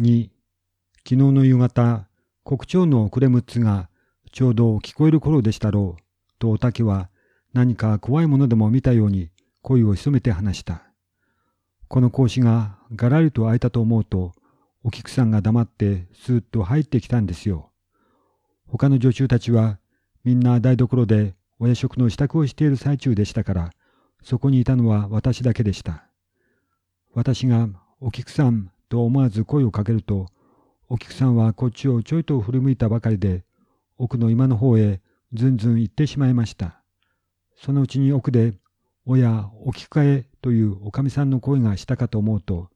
2、昨日の夕方、国長のクレムッツがちょうど聞こえる頃でしたろう、とおたけは何か怖いものでも見たように声を潜めて話した。この格子ががらりと開いたと思うと、お菊さんが黙ってスーッと入ってきたんですよ。他の女中たちはみんな台所でお夜食の支度をしている最中でしたから、そこにいたのは私だけでした。私がお菊さんと思わず声をかけると、お菊さんはこっちをちょいと振り向いたばかりで、奥の今の方へずんずん行ってしまいました。そのうちに奥で、おや、お菊かえというおかみさんの声がしたかと思うと、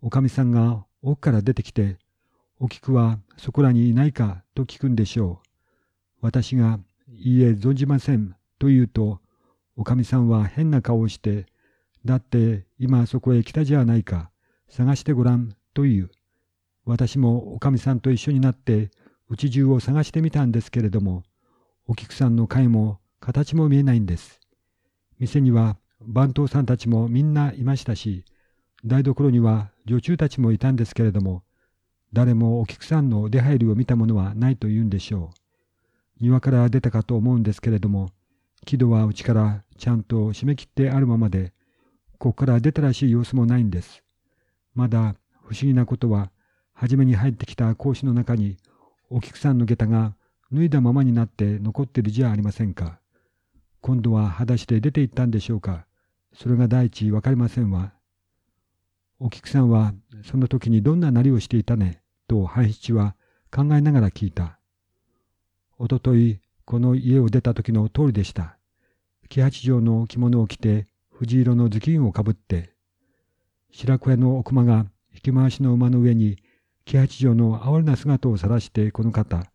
おかみさんが奥から出てきて、お菊はそこらにいないかと聞くんでしょう。私が、いいえ、存じません、と言うと、おかみさんは変な顔をして、だって今そこへ来たじゃないか、探してごらん、と言う。私もおかみさんと一緒になって、うち中を探してみたんですけれども、お菊さんの貝も形も見えないんです。店には番頭さんたちもみんないましたし、台所には女中たちもいたんですけれども、誰もお菊さんの出入りを見たものはないと言うんでしょう。庭から出たかと思うんですけれども、木戸はうちからちゃんと締め切ってあるままで、ここから出たらしい様子もないんです。まだ不思議なことは、初めに入ってきた格子の中に、お菊さんの下駄が脱いだままになって残ってるじゃありませんか。今度は裸足で出て行ったんでしょうか。それが第一わかりませんわ。お菊さんはその時にどんななりをしていたね、と半七は考えながら聞いた。おととい、この家を出た時の通りでした。木八条の着物を着て、藤色の頭巾をかぶって、白子屋の奥間が引き回しの馬の上に、木八条の哀れな姿を晒してこの方、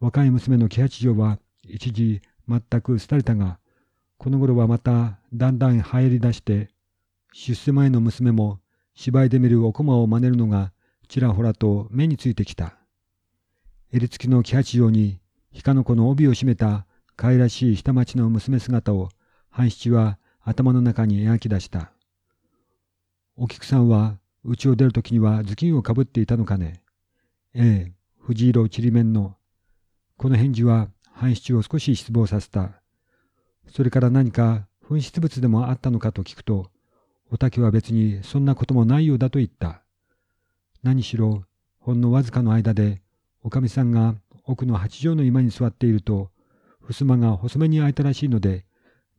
若い娘の木八条は一時全く廃れたが、この頃はまただんだん入り出して、出世前の娘も芝居で見るお駒を真似るのがちらほらと目についてきた。襟付きの木八条に、ひかの子の帯を締めた可愛らしい下町の娘姿を、半七は頭の中に描き出した。お菊さんは、家を出るときには頭巾をかぶっていたのかね？ええ、藤色ちりめんの。この返事は、半七を少し失望させた。それから何か紛失物でもあったのかと聞くと、おたけは別にそんなこともないようだと言った。何しろ、ほんのわずかの間で、おかみさんが奥の八畳の居間に座っていると、襖が細めに開いたらしいので、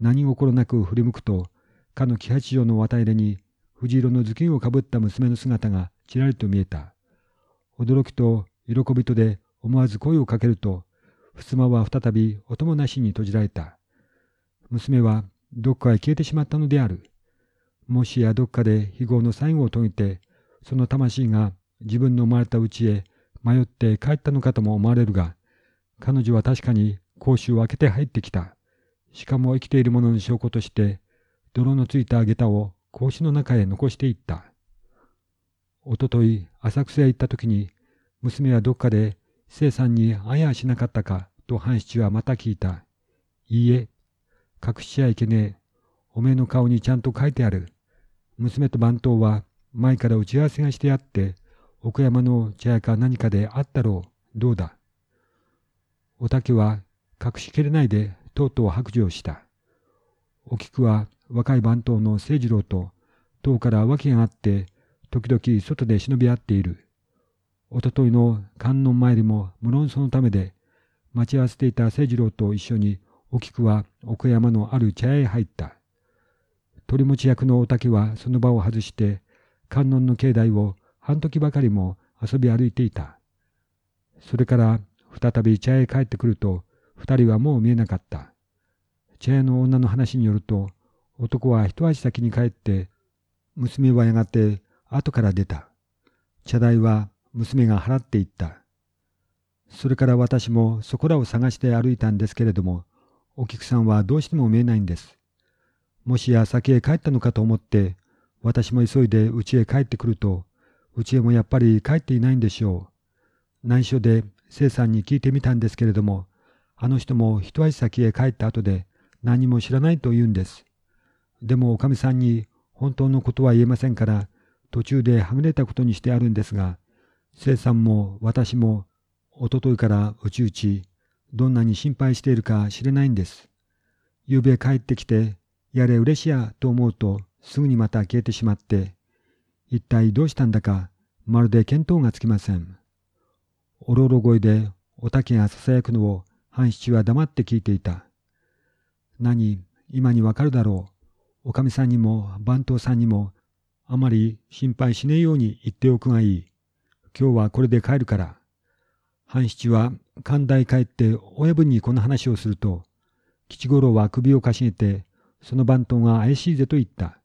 何心なく振り向くと、かの木八畳の綿入れに、藤色の頭巾をかぶった娘の姿がちらりと見えた。驚きと喜びとで思わず声をかけると、襖は再び音もなしに閉じられた。娘はどこかへ消えてしまったのである。もしやどっかで非業の最後を遂げて、その魂が自分の生まれた家へ迷って帰ったのかとも思われるが、彼女は確かに格子を開けて入ってきた。しかも生きている者の証拠として、泥のついた下駄を格子の中へ残していった。おととい浅草へ行った時に、娘はどっかで生さんに会やしなかったかと半七はまた聞いた。いいえ、隠しちゃいけねえ。おめえの顔にちゃんと書いてある。娘と番頭は前から打ち合わせがしてあって、奥山の茶屋か何かであったろう。どうだ?おたけは隠しきれないでとうとう白状した。お菊は若い番頭の清次郎と遠から訳があって時々外で忍び合っている。おとといの観音参りも無論そのためで待ち合わせていた清次郎と一緒にお菊は奥山のある茶屋へ入った。取り持ち役のおたけはその場を外して、観音の境内を半時ばかりも遊び歩いていた。それから再び茶屋へ帰ってくると、二人はもう見えなかった。茶屋の女の話によると、男は一足先に帰って、娘はやがて後から出た。茶代は娘が払っていった。それから私もそこらを探して歩いたんですけれども、お菊さんはどうしても見えないんです。もしや先へ帰ったのかと思って、私も急いで家へ帰ってくると、家へもやっぱり帰っていないんでしょう。内緒で生さんに聞いてみたんですけれども、あの人も一足先へ帰った後で何も知らないと言うんです。でもおかみさんに本当のことは言えませんから、途中ではぐれたことにしてあるんですが、生さんも私もおとといからうちうちどんなに心配しているか知れないんです。ゆうべ帰ってきてやれ嬉しやと思うとすぐにまた消えてしまって一体どうしたんだかまるで見当がつきません。おろろ声でおたけがささやくのを半七は黙って聞いていた。何、今にわかるだろう。おかみさんにも番頭さんにもあまり心配しねえように言っておくがいい。今日はこれで帰るから。半七は寛大帰って親分にこの話をすると、吉五郎は首をかしげて、その番頭が怪しいぜと言った。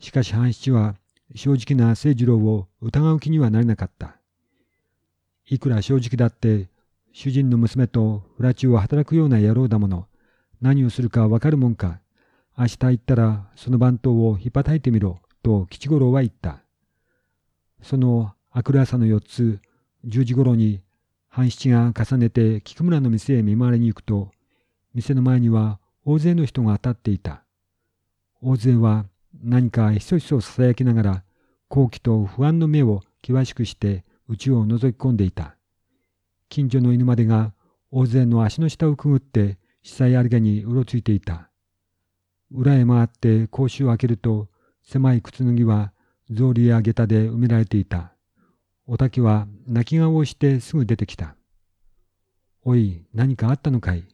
しかし半七は正直な清次郎を疑う気にはなれなかった。いくら正直だって主人の娘と裏中を働くような野郎だもの、何をするかわかるもんか。明日行ったらその番頭をひっぱたいてみろ、と吉五郎は言った。その明くる朝の四つ、十時頃に半七が重ねて菊村の店へ見回りに行くと、店の前には大勢の人が当たっていた。大勢は何かひそひそささやきながら、好奇と不安の目を険しくして内を覗き込んでいた。近所の犬までが大勢の足の下をくぐって死体ありげにうろついていた。裏へ回って格子を開けると狭い靴脱ぎは草履や下駄で埋められていた。おたきは泣き顔をしてすぐ出てきた。おい、何かあったのかい？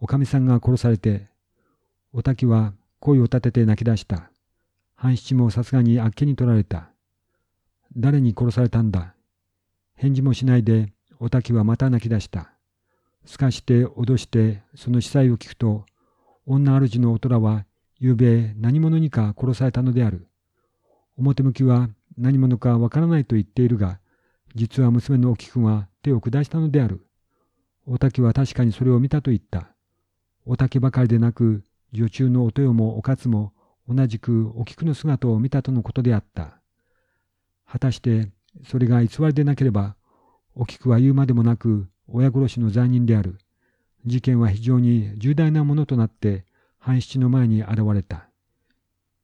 おかみさんが殺されて。おたきは声を立てて泣き出した。半七もさすがにあっけに取られた。誰に殺されたんだ？返事もしないでおたきはまた泣き出した。すかして脅してその死体を聞くと、女主のおとらはゆうべ何者にか殺されたのである。表向きは何者かわからないと言っているが、実は娘のお菊が手を下したのである。おたきは確かにそれを見たと言った。おたきばかりでなく、女中のお豊もおかつも同じくお菊の姿を見たとのことであった。果たしてそれが偽りでなければお菊は言うまでもなく親殺しの罪人である。事件は非常に重大なものとなって半七の前に現れた。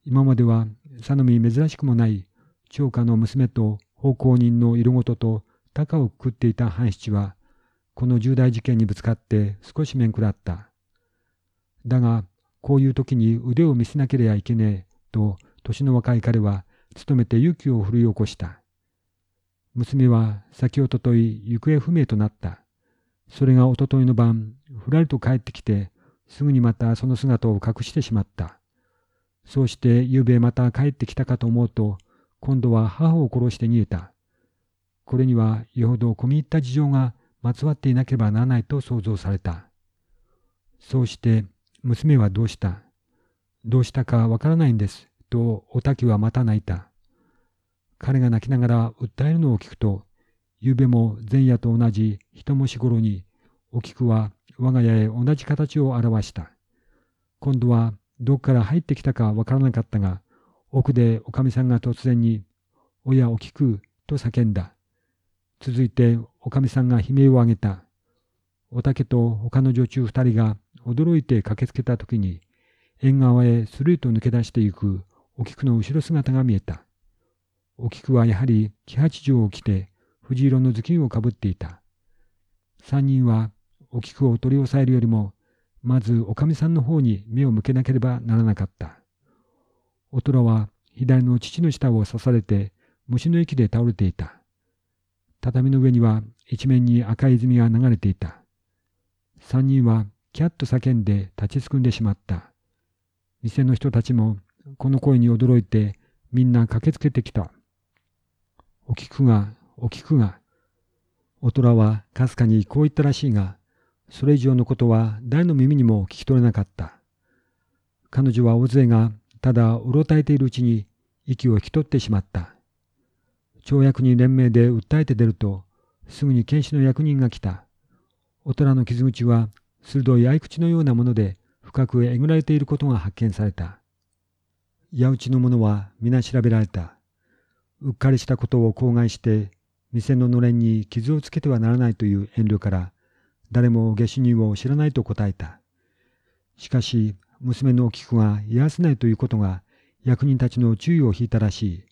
今までは佐野見珍しくもない長家の娘と奉公人の色事と高をくくっていた半七はこの重大事件にぶつかって少し面食らった。だがこういう時に腕を見せなければいけねえと年の若い彼は努めて勇気を振り起こした。娘は先おととい行方不明となった。それがおとといの晩、ふらりと帰ってきて、すぐにまたその姿を隠してしまった。そうして夕べまた帰ってきたかと思うと、今度は母を殺して逃げた。これにはよほど込み入った事情がまつわっていなければならないと想像された。そうして娘はどうした？どうしたかわからないんです。とおたきはまた泣いた。彼が泣きながら訴えるのを聞くと、ゆうべも前夜と同じ一文字頃に、お菊は我が家へ同じ形を表した。今度はどこから入ってきたかわからなかったが、奥でおかみさんが突然に、おやお菊と叫んだ。続いておかみさんが悲鳴を上げた。おたけと他の女中二人が驚いて駆けつけた時に、縁側へスルーと抜け出していくお菊の後ろ姿が見えた。お菊はやはり木八条を着て藤色の頭巾をかぶっていた。三人はお菊を取り押さえるよりも、まずおかみさんの方に目を向けなければならなかった。おとらは左の父の下を刺されて虫の息で倒れていた。畳の上には一面に赤い泉が流れていた。三人はキャッと叫んで立ちすくんでしまった。店の人たちもこの声に驚いてみんな駆けつけてきた。お菊が、お菊が。おとらはかすかにこう言ったらしいが、それ以上のことは誰の耳にも聞き取れなかった。彼女は大勢がただうろたえているうちに息を引き取ってしまった。跳躍に連名で訴えて出ると、すぐに検視の役人が来た。おとらの傷口は鋭い合い口のようなもので深くえぐられていることが発見された。矢打ちの者は皆調べられた。うっかりしたことを口外して店ののれんに傷をつけてはならないという遠慮から誰も下手人を知らないと答えた。しかし娘のお菊が癒せないということが役人たちの注意を引いたらしい。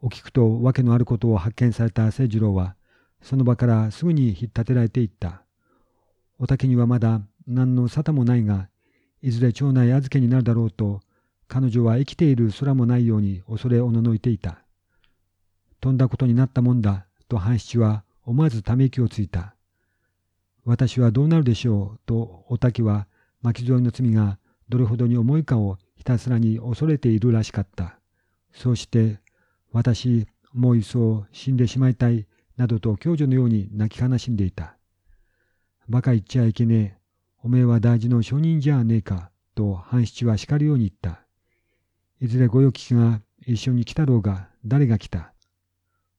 お聞くと訳のあることを発見された清次郎は、その場からすぐに引っ立てられていった。お竹にはまだ何の沙汰もないが、いずれ町内預けになるだろうと、彼女は生きている空もないように恐れおののいていた。飛んだことになったもんだ、と半七は思わずため息をついた。私はどうなるでしょう、とお竹は巻き添えの罪がどれほどに重いかをひたすらに恐れているらしかった。そうして、私、もう一層死んでしまいたい、などと共女のように泣き悲しんでいた。馬鹿言っちゃいけねえ。おめえは大事の証人じゃねえか、と半七は叱るように言った。いずれご用聞きが一緒に来たろうが、誰が来た。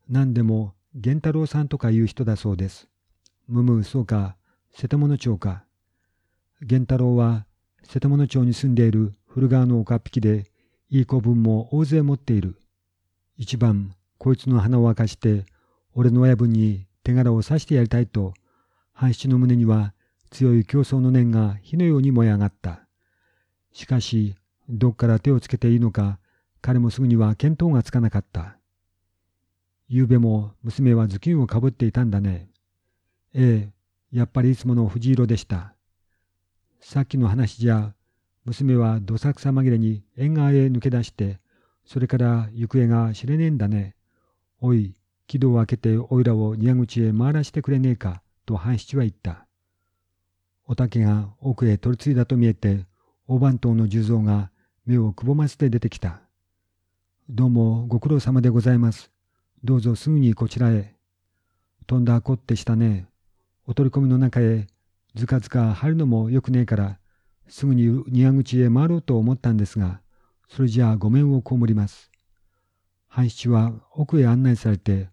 何でも、源太郎さんとかいう人だそうです。むむ、そうか、瀬戸物町か。源太郎は、瀬戸物町に住んでいる古川の岡っ引きで、いい子分も大勢持っている。一番、こいつの鼻を明かして、俺の親分に手柄を刺してやりたいと、半七の胸には強い競争の念が火のように燃え上がった。しかし、どっから手をつけていいのか、彼もすぐには見当がつかなかった。昨べも娘は頭巾をかぶっていたんだね。ええ、やっぱりいつもの藤色でした。さっきの話じゃ、娘はどさくさ紛れに縁側へ抜け出して、それから行方が知れねえんだね。おい、木戸を開けておいらを庭口へ回らしてくれねえか。と半七は言った。お竹が奥へ取り継いだと見えて、大番頭の重蔵が目をくぼませて出てきた。どうもご苦労様でございます。どうぞすぐにこちらへ。飛んだこってしたね。お取り込みの中へずかずか入るのもよくねえから、すぐに庭口へ回ろうと思ったんですが、それじゃあご面を被ります。半七は奥へ案内されて、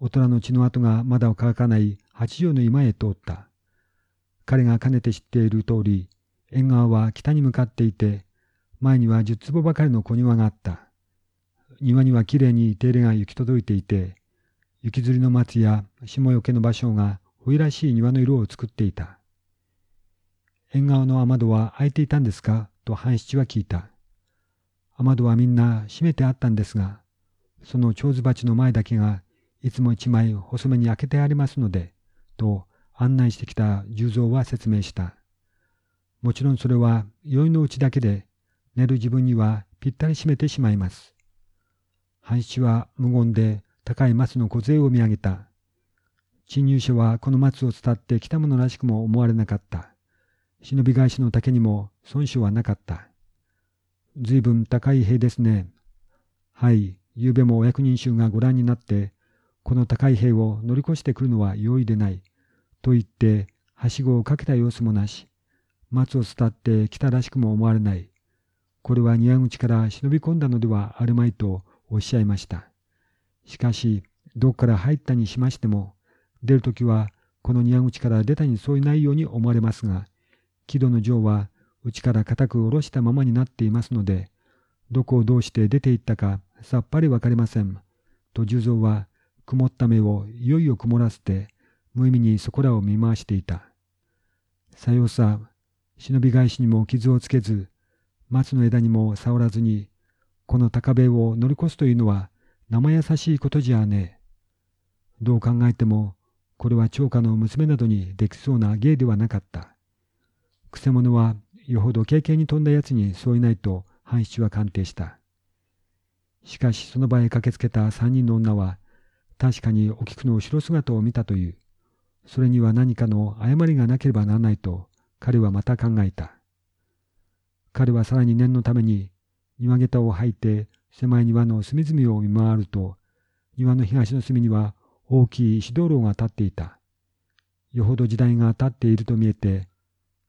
大人の血の跡がまだ乾かない八条の居間へ通った。彼がかねて知っている通り、縁側は北に向かっていて、前には十坪ばかりの小庭があった。庭にはきれいに手入れが行き届いていて、雪吊りの松や霜よけの場所が冬らしい庭の色を作っていた。縁側の雨戸は開いていたんですか？と半七は聞いた。雨戸はみんな閉めてあったんですが、その蝶子鉢の前だけがいつも一枚細めに開けてありますので、と案内してきた重蔵は説明した。もちろんそれは酔いのうちだけで、寝る自分にはぴったり閉めてしまいます。半七は無言で高い松の小杖を見上げた。侵入者はこの松を伝って来たものらしくも思われなかった。忍び返しの竹にも損傷はなかった。ずいぶん高い塀ですね。はい、昨べもお役人衆がご覧になって、この高い塀を乗り越してくるのは容易でない。と言って、はしごをかけた様子もなし、松を伝って来たらしくも思われない。これは庭口から忍び込んだのではあるまいとおっしゃいました。しかし、どっから入ったにしましても、出るときはこの庭口から出たにそういないように思われますが、木戸の城は内から固く下ろしたままになっていますので、どこをどうして出て行ったかさっぱりわかりません。と重蔵は曇った目をいよいよ曇らせて無意味にそこらを見回していた。さようさ、忍び返しにも傷をつけず、松の枝にも触らずに、この高塀を乗り越すというのは生優しいことじゃねえ。どう考えても、これは長家の娘などにできそうな芸ではなかった。くせ者はよほど経験に富んだやつにそういないと半七は鑑定した。しかしその場へ駆けつけた三人の女は、確かにお菊の後ろ姿を見たという。それには何かの誤りがなければならないと彼はまた考えた。彼はさらに念のために庭下駄を履いて狭い庭の隅々を見回ると、庭の東の隅には大きい石灯籠が立っていた。よほど時代が経っていると見えて、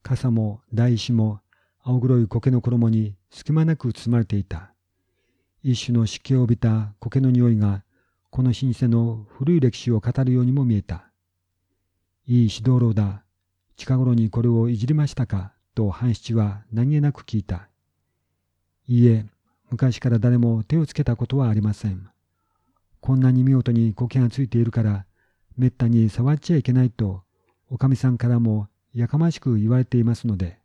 傘も台石も青黒い苔の衣に隙間なく包まれていた。一種の湿気を帯びた苔の匂いが、この老舗の古い歴史を語るようにも見えた。いい指導路だ。近頃にこれをいじりましたか？と半七は何気なく聞いた。いいえ、昔から誰も手をつけたことはありません。こんなに見事に苔がついているから、めったに触っちゃいけないと、おかみさんからもやかましく言われていますので。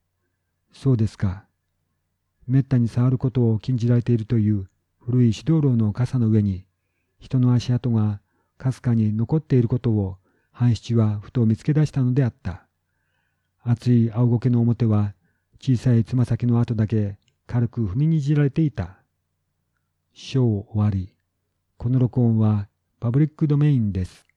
そうですか。めったに触ることを禁じられているという古い指導楼の傘の上に、人の足跡がかすかに残っていることを半七はふと見つけ出したのであった。厚い青苔の表は小さいつま先の跡だけ軽く踏みにじられていた。章終わり。この録音はパブリックドメインです。